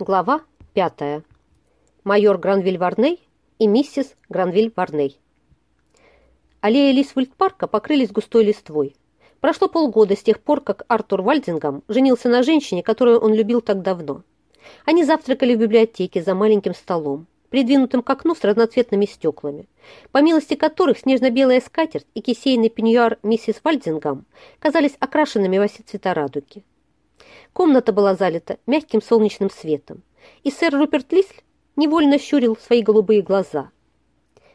Глава пятая. Майор Гранвиль Варней и миссис Гранвиль Варней. Аллеи Лисвульд-парка покрылись густой листвой. Прошло полгода с тех пор, как Артур Вальдингам женился на женщине, которую он любил так давно. Они завтракали в библиотеке за маленьким столом, придвинутым к окну с разноцветными стеклами, по милости которых снежно-белая скатерть и кисейный пеньюар миссис Вальдингам казались окрашенными во все цвета радуги. Комната была залита мягким солнечным светом, и сэр Руперт Лисль невольно щурил свои голубые глаза.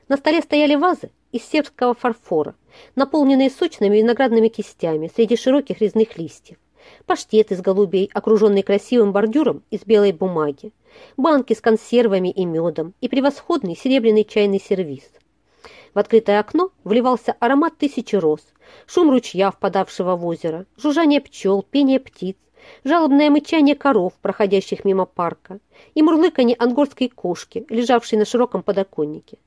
На столе стояли вазы из сербского фарфора, наполненные сочными виноградными кистями среди широких резных листьев, паштет из голубей, окруженный красивым бордюром из белой бумаги, банки с консервами и медом и превосходный серебряный чайный сервиз. В открытое окно вливался аромат тысячи роз, шум ручья, впадавшего в озеро, жужжание пчел, пение птиц, жалобное мычание коров, проходящих мимо парка, и мурлыканье ангорской кошки, лежавшей на широком подоконнике.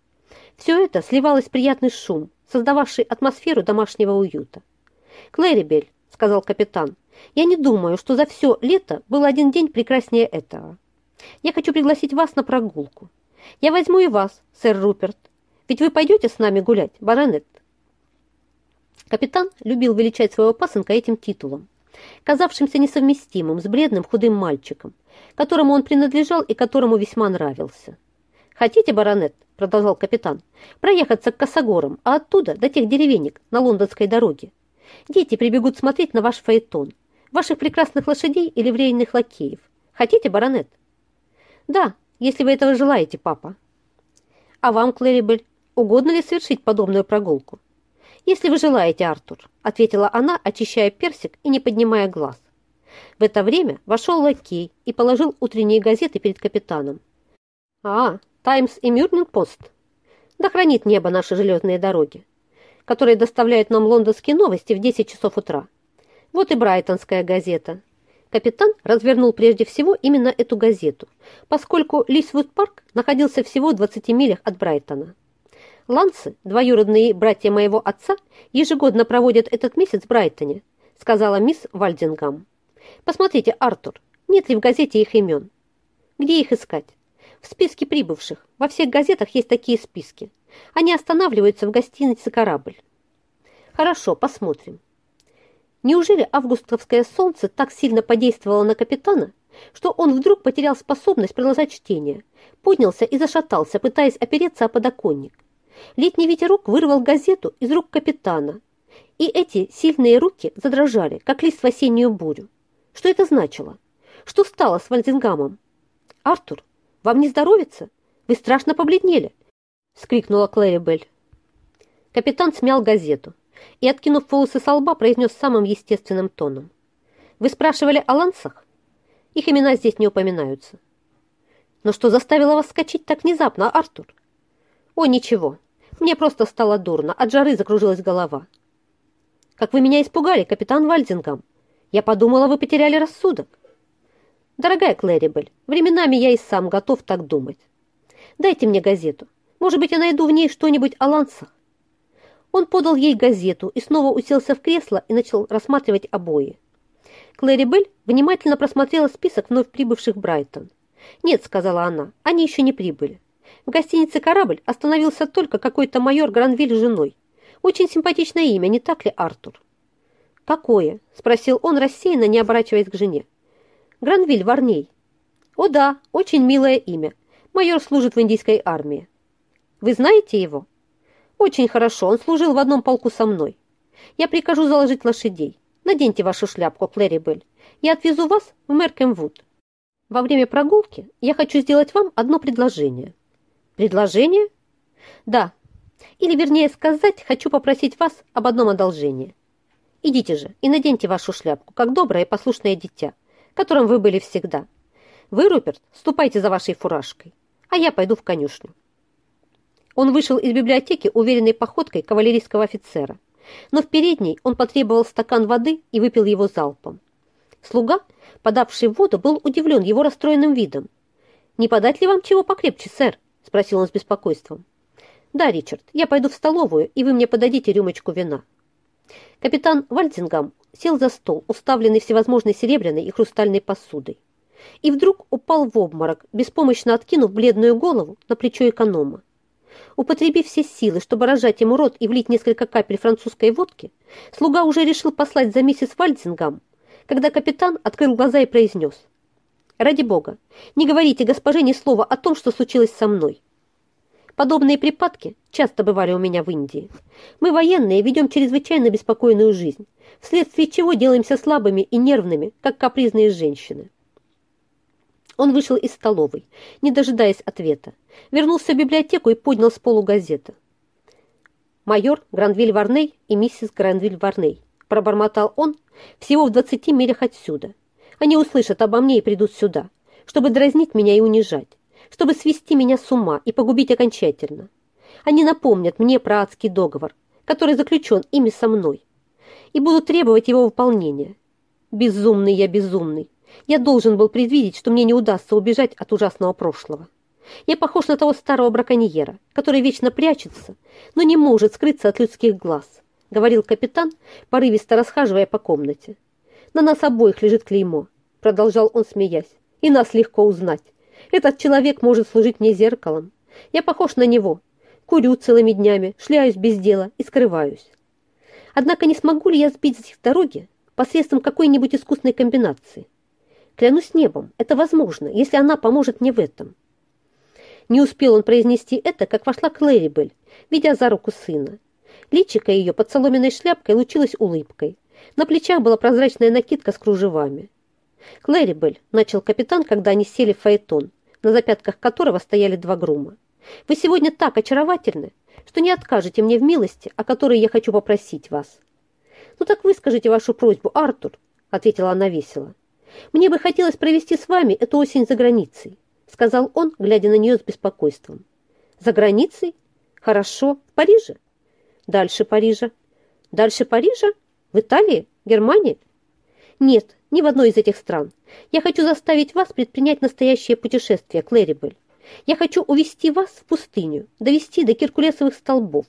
Все это сливалось в приятный шум, создававший атмосферу домашнего уюта. «Клэрибель», — сказал капитан, — «я не думаю, что за все лето был один день прекраснее этого. Я хочу пригласить вас на прогулку. Я возьму и вас, сэр Руперт, ведь вы пойдете с нами гулять, баронет?» Капитан любил величать своего пасынка этим титулом казавшимся несовместимым с бледным худым мальчиком, которому он принадлежал и которому весьма нравился. «Хотите, баронет?» – продолжал капитан, – «проехаться к Косогорам, а оттуда до тех деревенек на лондонской дороге. Дети прибегут смотреть на ваш фаэтон, ваших прекрасных лошадей и ливрейных лакеев. Хотите, баронет?» «Да, если вы этого желаете, папа». «А вам, Клэрибель, угодно ли совершить подобную прогулку?» «Если вы желаете, Артур», — ответила она, очищая персик и не поднимая глаз. В это время вошел лакей и положил утренние газеты перед капитаном. «А, Таймс и Мюрнинг-Пост. Да хранит небо наши железные дороги, которые доставляют нам лондонские новости в 10 часов утра. Вот и Брайтонская газета». Капитан развернул прежде всего именно эту газету, поскольку Лисвуд-парк находился всего в 20 милях от Брайтона. Лансы, двоюродные братья моего отца, ежегодно проводят этот месяц в Брайтоне, сказала мисс Вальдингам. Посмотрите, Артур, нет ли в газете их имен? Где их искать? В списке прибывших. Во всех газетах есть такие списки. Они останавливаются в гостинице «Корабль». Хорошо, посмотрим. Неужели августовское солнце так сильно подействовало на капитана, что он вдруг потерял способность продолжать чтение, поднялся и зашатался, пытаясь опереться о подоконник? Летний ветерок вырвал газету из рук капитана, и эти сильные руки задрожали, как лист в осеннюю бурю. Что это значило? Что стало с Вальдингамом? «Артур, вам не здоровится? Вы страшно побледнели!» — скрикнула Клэри Белль. Капитан смял газету и, откинув волосы со лба, произнес самым естественным тоном. «Вы спрашивали о лансах? Их имена здесь не упоминаются». «Но что заставило вас скачать так внезапно, Артур?» «О, ничего, мне просто стало дурно, от жары закружилась голова. Как вы меня испугали, капитан Вальдингам. Я подумала, вы потеряли рассудок. Дорогая Клэрибель, временами я и сам готов так думать. Дайте мне газету. Может быть, я найду в ней что-нибудь о лансах. Он подал ей газету и снова уселся в кресло и начал рассматривать обои. Клэрибель внимательно просмотрела список вновь прибывших в Брайтон. «Нет», — сказала она, — «они еще не прибыли. В гостинице «Корабль» остановился только какой-то майор Гранвиль с женой. Очень симпатичное имя, не так ли, Артур? «Какое?» – спросил он, рассеянно, не оборачиваясь к жене. «Гранвиль Варней». «О да, очень милое имя. Майор служит в индийской армии». «Вы знаете его?» «Очень хорошо, он служил в одном полку со мной. Я прикажу заложить лошадей. Наденьте вашу шляпку, Клэри Белль. Я отвезу вас в Меркемвуд. Во время прогулки я хочу сделать вам одно предложение». Предложение? Да. Или, вернее сказать, хочу попросить вас об одном одолжении. Идите же и наденьте вашу шляпку, как доброе и послушное дитя, которым вы были всегда. Вы, Руперт, ступайте за вашей фуражкой, а я пойду в конюшню. Он вышел из библиотеки уверенной походкой кавалерийского офицера, но в передней он потребовал стакан воды и выпил его залпом. Слуга, подавший воду, был удивлен его расстроенным видом. «Не подать ли вам чего покрепче, сэр?» Спросил он с беспокойством. «Да, Ричард, я пойду в столовую, и вы мне подадите рюмочку вина». Капитан Вальдингам сел за стол, уставленный всевозможной серебряной и хрустальной посудой. и вдруг упал в обморок, беспомощно откинув бледную голову на плечо эконома. Употребив все силы, чтобы рожать ему рот и влить несколько капель французской водки, слуга уже решил послать за миссис Вальдингам, когда капитан открыл глаза и произнес «Ради бога, не говорите госпоже ни слова о том, что случилось со мной. Подобные припадки часто бывали у меня в Индии. Мы, военные, ведем чрезвычайно беспокойную жизнь, вследствие чего делаемся слабыми и нервными, как капризные женщины. Он вышел из столовой, не дожидаясь ответа, вернулся в библиотеку и поднял с полу газету. «Майор Гранвиль Варней и миссис Гранвиль Варней», пробормотал он, всего в двадцати милях отсюда. Они услышат обо мне и придут сюда, чтобы дразнить меня и унижать чтобы свести меня с ума и погубить окончательно. Они напомнят мне про адский договор, который заключен ими со мной, и будут требовать его выполнения. Безумный я безумный. Я должен был предвидеть, что мне не удастся убежать от ужасного прошлого. Я похож на того старого браконьера, который вечно прячется, но не может скрыться от людских глаз, говорил капитан, порывисто расхаживая по комнате. На нас обоих лежит клеймо, продолжал он, смеясь, и нас легко узнать. Этот человек может служить мне зеркалом. Я похож на него. Курю целыми днями, шляюсь без дела и скрываюсь. Однако не смогу ли я сбить с их дороги посредством какой-нибудь искусной комбинации? Клянусь небом, это возможно, если она поможет мне в этом. Не успел он произнести это, как вошла Клэрибель, ведя за руку сына. Личико ее под соломенной шляпкой лучилось улыбкой. На плечах была прозрачная накидка с кружевами. «Клэрибель», — начал капитан, когда они сели в фаэтон, на запятках которого стояли два грума. «Вы сегодня так очаровательны, что не откажете мне в милости, о которой я хочу попросить вас». «Ну так выскажите вашу просьбу, Артур», — ответила она весело. «Мне бы хотелось провести с вами эту осень за границей», — сказал он, глядя на нее с беспокойством. «За границей? Хорошо. В Париже?» «Дальше Парижа». «Дальше Парижа? В Италии? Германии?» «Нет, ни в одной из этих стран. Я хочу заставить вас предпринять настоящее путешествие, Клэрибель. Я хочу увести вас в пустыню, довести до Киркулесовых столбов.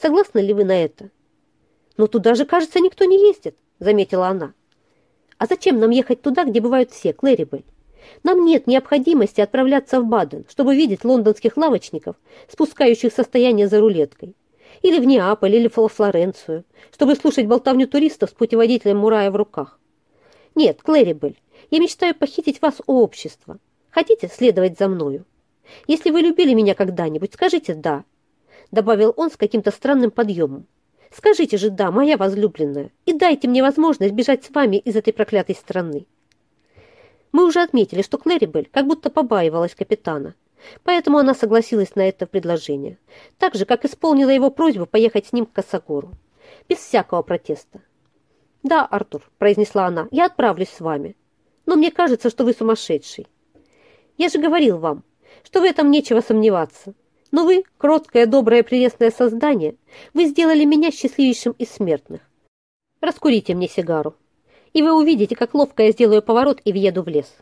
Согласны ли вы на это? Но туда же, кажется, никто не ездит, заметила она. А зачем нам ехать туда, где бывают все, Клэрибель? Нам нет необходимости отправляться в Баден, чтобы видеть лондонских лавочников, спускающих состояние за рулеткой. Или в Неаполь, или в Флоренцию, чтобы слушать болтовню туристов с путеводителем Мурая в руках. Нет, Клэрибель, я мечтаю похитить вас у общества. Хотите следовать за мною? Если вы любили меня когда-нибудь, скажите «да», добавил он с каким-то странным подъемом. Скажите же «да», моя возлюбленная, и дайте мне возможность бежать с вами из этой проклятой страны. Мы уже отметили, что Клэрибель как будто побаивалась капитана, поэтому она согласилась на это предложение, так же, как исполнила его просьбу поехать с ним к Косогору, без всякого протеста. «Да, Артур», – произнесла она, – «я отправлюсь с вами. Но мне кажется, что вы сумасшедший. Я же говорил вам, что в этом нечего сомневаться. Но вы, кроткое, доброе, прелестное создание, вы сделали меня счастливейшим из смертных. Раскурите мне сигару, и вы увидите, как ловко я сделаю поворот и въеду в лес».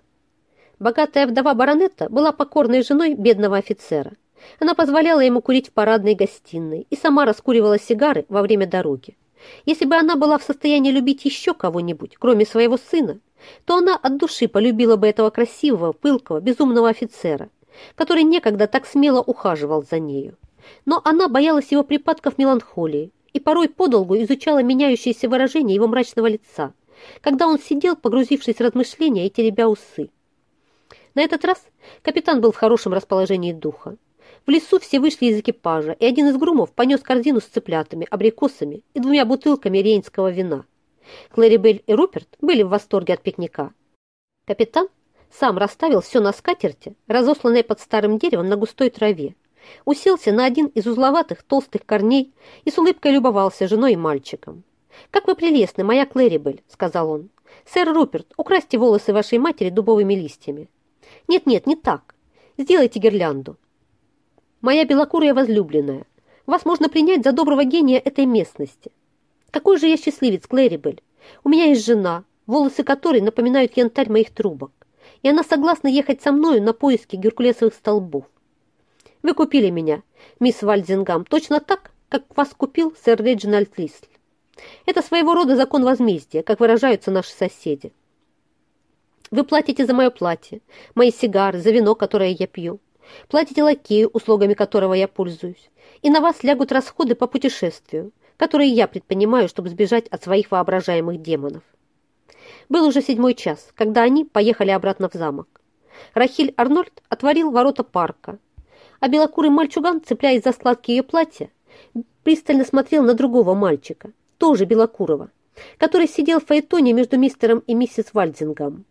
Богатая вдова баронета была покорной женой бедного офицера. Она позволяла ему курить в парадной гостиной и сама раскуривала сигары во время дороги. Если бы она была в состоянии любить еще кого-нибудь, кроме своего сына, то она от души полюбила бы этого красивого, пылкого, безумного офицера, который некогда так смело ухаживал за нею. Но она боялась его припадков меланхолии и порой подолгу изучала меняющиеся выражения его мрачного лица, когда он сидел, погрузившись в размышления и теребя усы. На этот раз капитан был в хорошем расположении духа. В лесу все вышли из экипажа, и один из грумов понес корзину с цыплятами, абрикосами и двумя бутылками рейнского вина. Клэрибель и Руперт были в восторге от пикника. Капитан сам расставил все на скатерти, разосланной под старым деревом на густой траве, уселся на один из узловатых толстых корней и с улыбкой любовался женой и мальчиком. «Как вы прелестны, моя Клэрибель», — сказал он. «Сэр Руперт, украсьте волосы вашей матери дубовыми листьями». «Нет-нет, не так. Сделайте гирлянду. Моя белокурая возлюбленная, вас можно принять за доброго гения этой местности. Какой же я счастливец, Клэрибель. У меня есть жена, волосы которой напоминают янтарь моих трубок, и она согласна ехать со мною на поиски геркулесовых столбов. Вы купили меня, мисс Вальдингам, точно так, как вас купил сэр Реджинальд Лисль. Это своего рода закон возмездия, как выражаются наши соседи. Вы платите за мое платье, мои сигары, за вино, которое я пью. Платите лакею, услугами которого я пользуюсь. И на вас лягут расходы по путешествию, которые я предпринимаю, чтобы сбежать от своих воображаемых демонов. Был уже седьмой час, когда они поехали обратно в замок. Рахиль Арнольд отворил ворота парка, а белокурый мальчуган, цепляясь за складки ее платья, пристально смотрел на другого мальчика, тоже белокурого, который сидел в фаэтоне между мистером и миссис Вальдингом.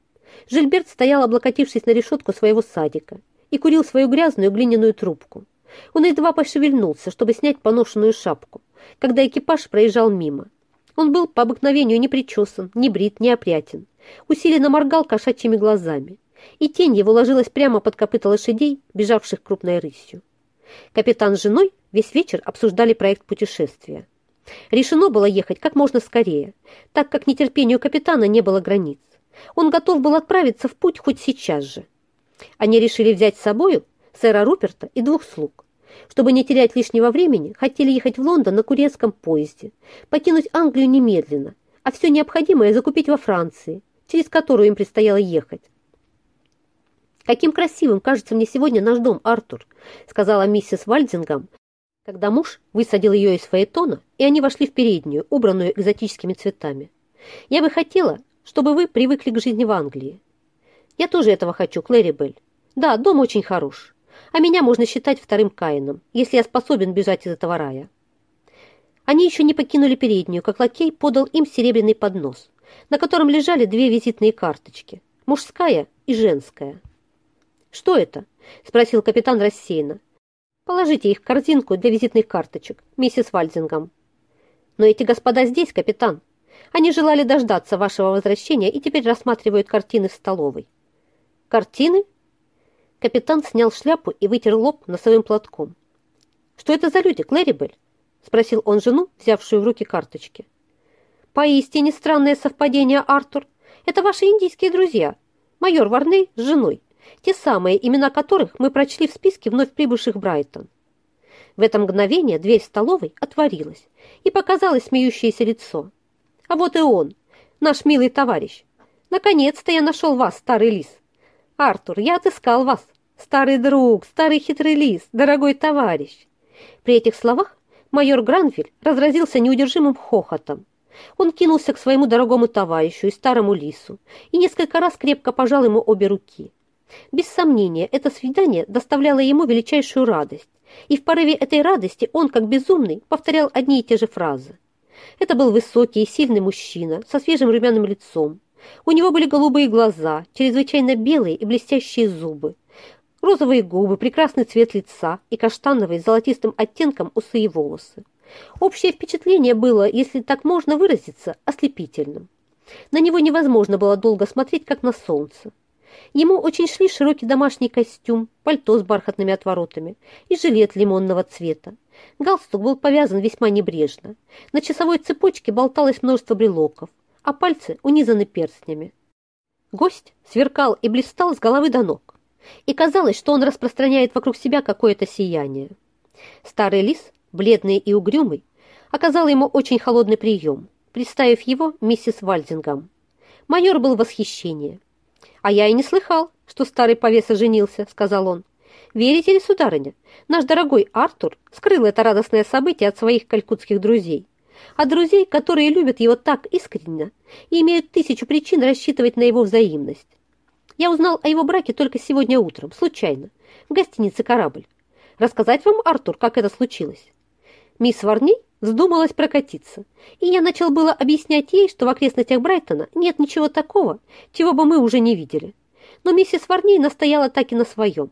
Жильберт стоял, облокотившись на решетку своего садика, и курил свою грязную глиняную трубку. Он едва пошевельнулся, чтобы снять поношенную шапку, когда экипаж проезжал мимо. Он был по обыкновению не причесан, не брит, не опрятен. Усиленно моргал кошачьими глазами, и тень его ложилась прямо под копыта лошадей, бежавших крупной рысью. Капитан с женой весь вечер обсуждали проект путешествия. Решено было ехать как можно скорее, так как нетерпению капитана не было границ. Он готов был отправиться в путь хоть сейчас же. Они решили взять с собою сэра Руперта и двух слуг. Чтобы не терять лишнего времени, хотели ехать в Лондон на курьерском поезде, покинуть Англию немедленно, а все необходимое закупить во Франции, через которую им предстояло ехать. «Каким красивым кажется мне сегодня наш дом, Артур», сказала миссис Вальдингам, когда муж высадил ее из фаэтона, и они вошли в переднюю, убранную экзотическими цветами. «Я бы хотела, чтобы вы привыкли к жизни в Англии». «Я тоже этого хочу, Клэри Белль. Да, дом очень хорош, а меня можно считать вторым Каином, если я способен бежать из этого рая». Они еще не покинули переднюю, как лакей подал им серебряный поднос, на котором лежали две визитные карточки, мужская и женская. «Что это?» – спросил капитан рассеянно. «Положите их в корзинку для визитных карточек, миссис Вальдингам». «Но эти господа здесь, капитан. Они желали дождаться вашего возвращения и теперь рассматривают картины в столовой». «Картины?» Капитан снял шляпу и вытер лоб носовым платком. «Что это за люди, Клэрибель?» – спросил он жену, взявшую в руки карточки. «Поистине странное совпадение, Артур. Это ваши индийские друзья, майор Варней с женой те самые, имена которых мы прочли в списке вновь прибывших Брайтон. В это мгновение дверь столовой отворилась, и показалось смеющееся лицо. А вот и он, наш милый товарищ. Наконец-то я нашел вас, старый лис. Артур, я отыскал вас. Старый друг, старый хитрый лис, дорогой товарищ. При этих словах майор Гранвиль разразился неудержимым хохотом. Он кинулся к своему дорогому товарищу и старому лису и несколько раз крепко пожал ему обе руки. Без сомнения, это свидание доставляло ему величайшую радость, и в порыве этой радости он, как безумный, повторял одни и те же фразы. Это был высокий и сильный мужчина со свежим румяным лицом. У него были голубые глаза, чрезвычайно белые и блестящие зубы, розовые губы, прекрасный цвет лица и каштановые с золотистым оттенком усы и волосы. Общее впечатление было, если так можно выразиться, ослепительным. На него невозможно было долго смотреть, как на солнце. Ему очень шли широкий домашний костюм, пальто с бархатными отворотами и жилет лимонного цвета. Галстук был повязан весьма небрежно. На часовой цепочке болталось множество брелоков, а пальцы унизаны перстнями. Гость сверкал и блистал с головы до ног, и казалось, что он распространяет вокруг себя какое-то сияние. Старый лис, бледный и угрюмый, оказал ему очень холодный прием, представив его миссис Вальдингам. Майор был в восхищении. «А я и не слыхал, что старый повеса женился», — сказал он. «Верите ли, сударыня, наш дорогой Артур скрыл это радостное событие от своих калькутских друзей, от друзей, которые любят его так искренне и имеют тысячу причин рассчитывать на его взаимность. Я узнал о его браке только сегодня утром, случайно, в гостинице «Корабль». Рассказать вам, Артур, как это случилось?» Мисс Варни вздумалась прокатиться, и я начал было объяснять ей, что в окрестностях Брайтона нет ничего такого, чего бы мы уже не видели. Но миссис Варни настояла так и на своем.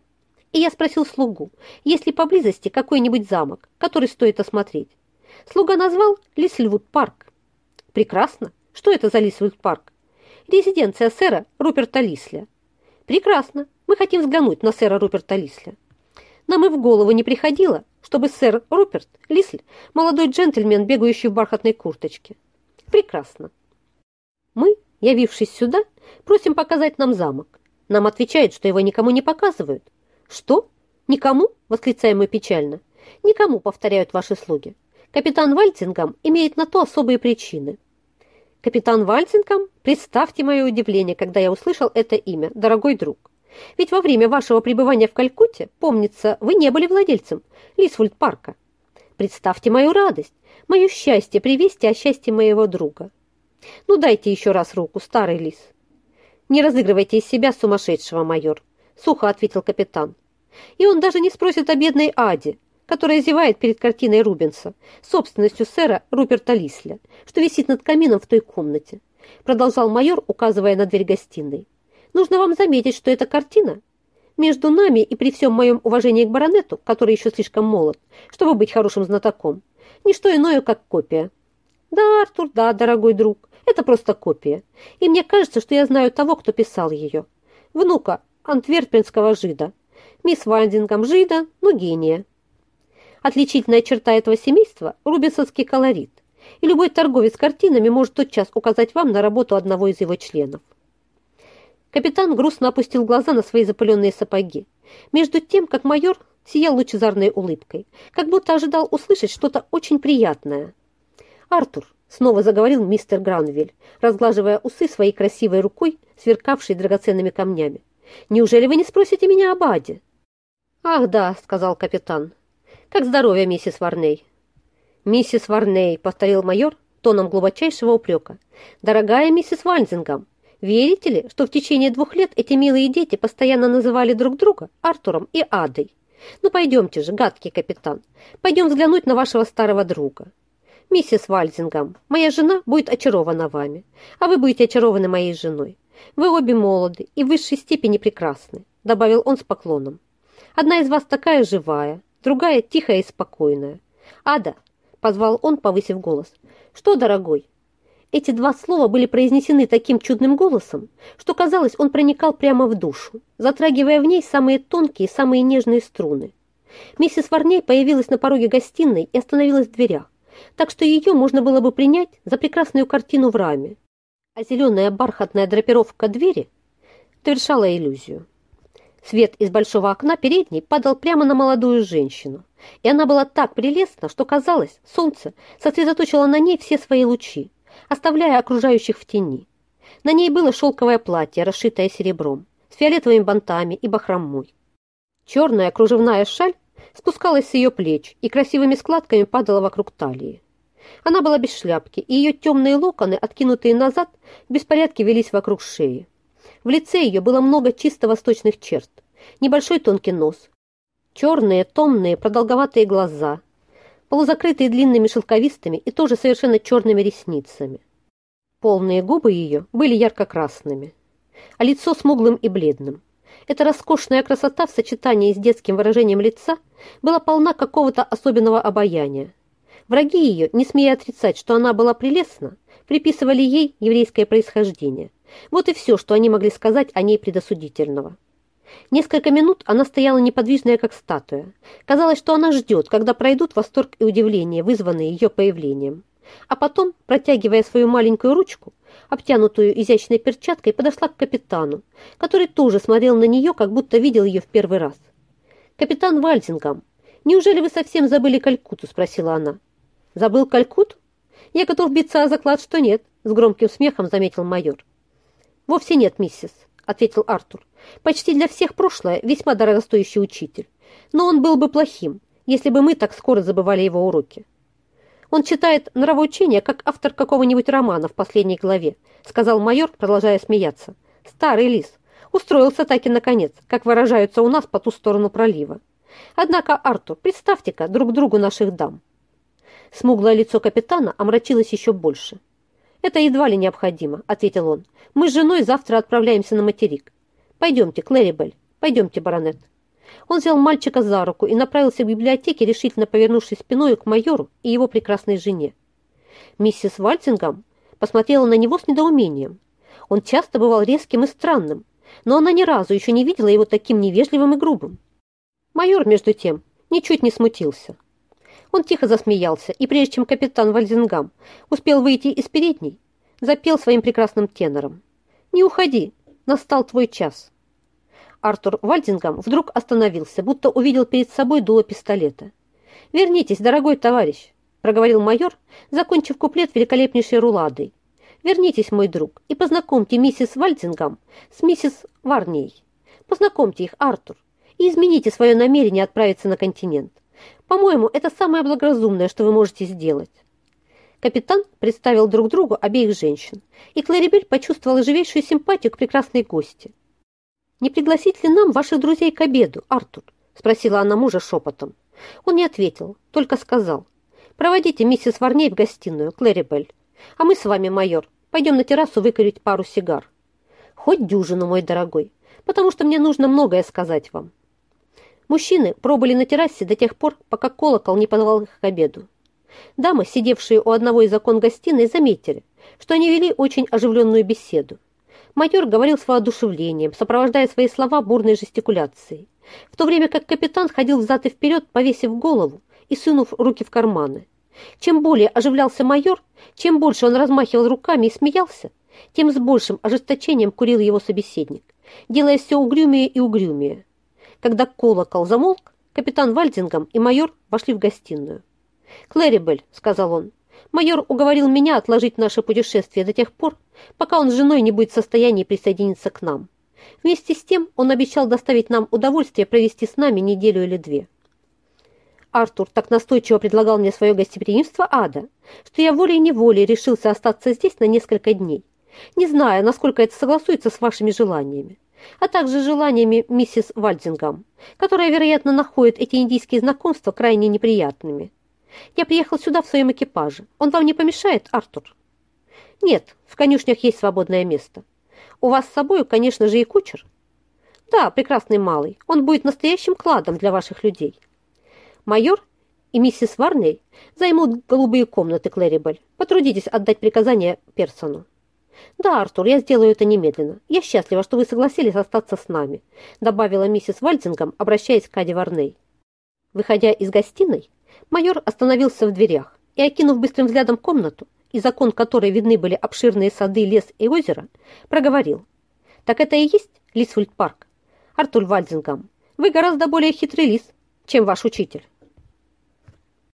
И я спросил слугу, есть ли поблизости какой-нибудь замок, который стоит осмотреть. Слуга назвал Лисльвуд парк. Прекрасно. Что это за Лисльвуд парк? Резиденция сэра Руперта Лисля. Прекрасно. Мы хотим взглянуть на сэра Руперта Лисля. Нам и в голову не приходило, чтобы сэр Руперт Лисль, молодой джентльмен, бегающий в бархатной курточке. Прекрасно. Мы, явившись сюда, просим показать нам замок. Нам отвечают, что его никому не показывают. Что? Никому? Восклицаем мы печально. Никому, повторяют ваши слуги. Капитан Вальтингам имеет на то особые причины. Капитан Вальцингам, представьте мое удивление, когда я услышал это имя, дорогой друг. Ведь во время вашего пребывания в Калькутте, помнится, вы не были владельцем Лисфульд парка. Представьте мою радость, мое счастье при вести о счастье моего друга. Ну, дайте еще раз руку, старый лис. Не разыгрывайте из себя сумасшедшего, майор, сухо ответил капитан. И он даже не спросит о бедной Аде, которая зевает перед картиной Рубенса, собственностью сэра Руперта Лисля, что висит над камином в той комнате, продолжал майор, указывая на дверь гостиной. Нужно вам заметить, что эта картина между нами и при всем моем уважении к баронету, который еще слишком молод, чтобы быть хорошим знатоком, не что иное, как копия. Да, Артур, да, дорогой друг, это просто копия. И мне кажется, что я знаю того, кто писал ее. Внука антверпенского жида. Мисс Вальдингом жида, но гения. Отличительная черта этого семейства – рубинсовский колорит. И любой торговец картинами может тотчас указать вам на работу одного из его членов. Капитан грустно опустил глаза на свои запыленные сапоги. Между тем, как майор сиял лучезарной улыбкой, как будто ожидал услышать что-то очень приятное. «Артур», — снова заговорил мистер Гранвиль, разглаживая усы своей красивой рукой, сверкавшей драгоценными камнями. «Неужели вы не спросите меня об Аде?» «Ах, да», — сказал капитан, как здоровье, миссис Варней?» «Миссис Варней», — повторил майор тоном глубочайшего упрека. «Дорогая миссис Вальзингам, верите ли, что в течение двух лет эти милые дети постоянно называли друг друга Артуром и Адой? Ну, пойдемте же, гадкий капитан, пойдем взглянуть на вашего старого друга. Миссис Вальзингам, моя жена будет очарована вами, а вы будете очарованы моей женой. Вы обе молоды и в высшей степени прекрасны», — добавил он с поклоном. «Одна из вас такая живая, другая тихая и спокойная. «Ада!» – позвал он, повысив голос. «Что, дорогой?» Эти два слова были произнесены таким чудным голосом, что, казалось, он проникал прямо в душу, затрагивая в ней самые тонкие, самые нежные струны. Миссис Варней появилась на пороге гостиной и остановилась в дверях, так что ее можно было бы принять за прекрасную картину в раме, а зеленая бархатная драпировка двери довершала иллюзию. Свет из большого окна передней падал прямо на молодую женщину, и она была так прелестна, что казалось, солнце сосредоточило на ней все свои лучи, оставляя окружающих в тени. На ней было шелковое платье, расшитое серебром, с фиолетовыми бантами и бахромой. Черная кружевная шаль спускалась с ее плеч и красивыми складками падала вокруг талии. Она была без шляпки, и ее темные локоны, откинутые назад, в беспорядке велись вокруг шеи. В лице ее было много чисто восточных черт. Небольшой тонкий нос, черные, томные, продолговатые глаза, полузакрытые длинными шелковистыми и тоже совершенно черными ресницами. Полные губы ее были ярко-красными, а лицо смуглым и бледным. Эта роскошная красота в сочетании с детским выражением лица была полна какого-то особенного обаяния. Враги ее, не смея отрицать, что она была прелестна, приписывали ей еврейское происхождение – вот и все, что они могли сказать о ней предосудительного. Несколько минут она стояла неподвижная, как статуя. Казалось, что она ждет, когда пройдут восторг и удивление, вызванные ее появлением. А потом, протягивая свою маленькую ручку, обтянутую изящной перчаткой, подошла к капитану, который тоже смотрел на нее, как будто видел ее в первый раз. «Капитан Вальдингам, неужели вы совсем забыли Калькуту?» – спросила она. «Забыл Калькуту? Я готов биться о заклад, что нет», – с громким смехом заметил майор. «Вовсе нет, миссис», — ответил Артур. «Почти для всех прошлое весьма дорогостоящий учитель. Но он был бы плохим, если бы мы так скоро забывали его уроки». «Он читает нравоучение, как автор какого-нибудь романа в последней главе», сказал майор, продолжая смеяться. «Старый лис. Устроился так и наконец, как выражаются у нас по ту сторону пролива. Однако, Артур, представьте-ка друг другу наших дам». Смуглое лицо капитана омрачилось еще больше. «Это едва ли необходимо», — ответил он. «Мы с женой завтра отправляемся на материк. Пойдемте, Клэрибель, пойдемте, баронет». Он взял мальчика за руку и направился к библиотеке, решительно повернувшись спиной к майору и его прекрасной жене. Миссис Вальтингам посмотрела на него с недоумением. Он часто бывал резким и странным, но она ни разу еще не видела его таким невежливым и грубым. Майор, между тем, ничуть не смутился. Он тихо засмеялся, и прежде чем капитан Вальзингам успел выйти из передней, запел своим прекрасным тенором. «Не уходи, настал твой час». Артур Вальдингам вдруг остановился, будто увидел перед собой дуло пистолета. «Вернитесь, дорогой товарищ», — проговорил майор, закончив куплет великолепнейшей руладой. Вернитесь, мой друг, и познакомьте миссис Вальдингам с миссис Варней. Познакомьте их, Артур, и измените свое намерение отправиться на континент. По-моему, это самое благоразумное, что вы можете сделать. Капитан представил друг другу обеих женщин, и Кларибель почувствовала живейшую симпатию к прекрасной гости. «Не пригласить ли нам ваших друзей к обеду, Артур?» – спросила она мужа шепотом. Он не ответил, только сказал. «Проводите миссис Варней в гостиную, Клэрибель, а мы с вами, майор, пойдем на террасу выкурить пару сигар. Хоть дюжину, мой дорогой, потому что мне нужно многое сказать вам». Мужчины пробыли на террасе до тех пор, пока колокол не позвал их к обеду. Дамы, сидевшие у одного из окон гостиной, заметили, что они вели очень оживленную беседу. Майор говорил с воодушевлением, сопровождая свои слова бурной жестикуляцией, в то время как капитан ходил взад и вперед, повесив голову и сунув руки в карманы. Чем более оживлялся майор, чем больше он размахивал руками и смеялся, тем с большим ожесточением курил его собеседник, делая все угрюмее и угрюмее. Когда колокол замолк, капитан Вальдингом и майор вошли в гостиную. «Клэрибель», — сказал он, — «майор уговорил меня отложить наше путешествие до тех пор, пока он с женой не будет в состоянии присоединиться к нам. Вместе с тем он обещал доставить нам удовольствие провести с нами неделю или две». Артур так настойчиво предлагал мне свое гостеприимство ада, что я волей-неволей решился остаться здесь на несколько дней, не зная, насколько это согласуется с вашими желаниями, а также желаниями миссис Вальдингам, которая, вероятно, находит эти индийские знакомства крайне неприятными. Я приехал сюда в своем экипаже. Он вам не помешает, Артур?» «Нет, в конюшнях есть свободное место. У вас с собой, конечно же, и кучер?» «Да, прекрасный малый. Он будет настоящим кладом для ваших людей». «Майор и миссис Варней займут голубые комнаты, Клэрибель. Потрудитесь отдать приказание Персону». «Да, Артур, я сделаю это немедленно. Я счастлива, что вы согласились остаться с нами», добавила миссис Вальдингом, обращаясь к Аде Варней. Выходя из гостиной, Майор остановился в дверях и, окинув быстрым взглядом комнату, из окон которой видны были обширные сады, лес и озеро, проговорил. «Так это и есть Лисфульд парк? Артур Вальдингам, вы гораздо более хитрый лис, чем ваш учитель».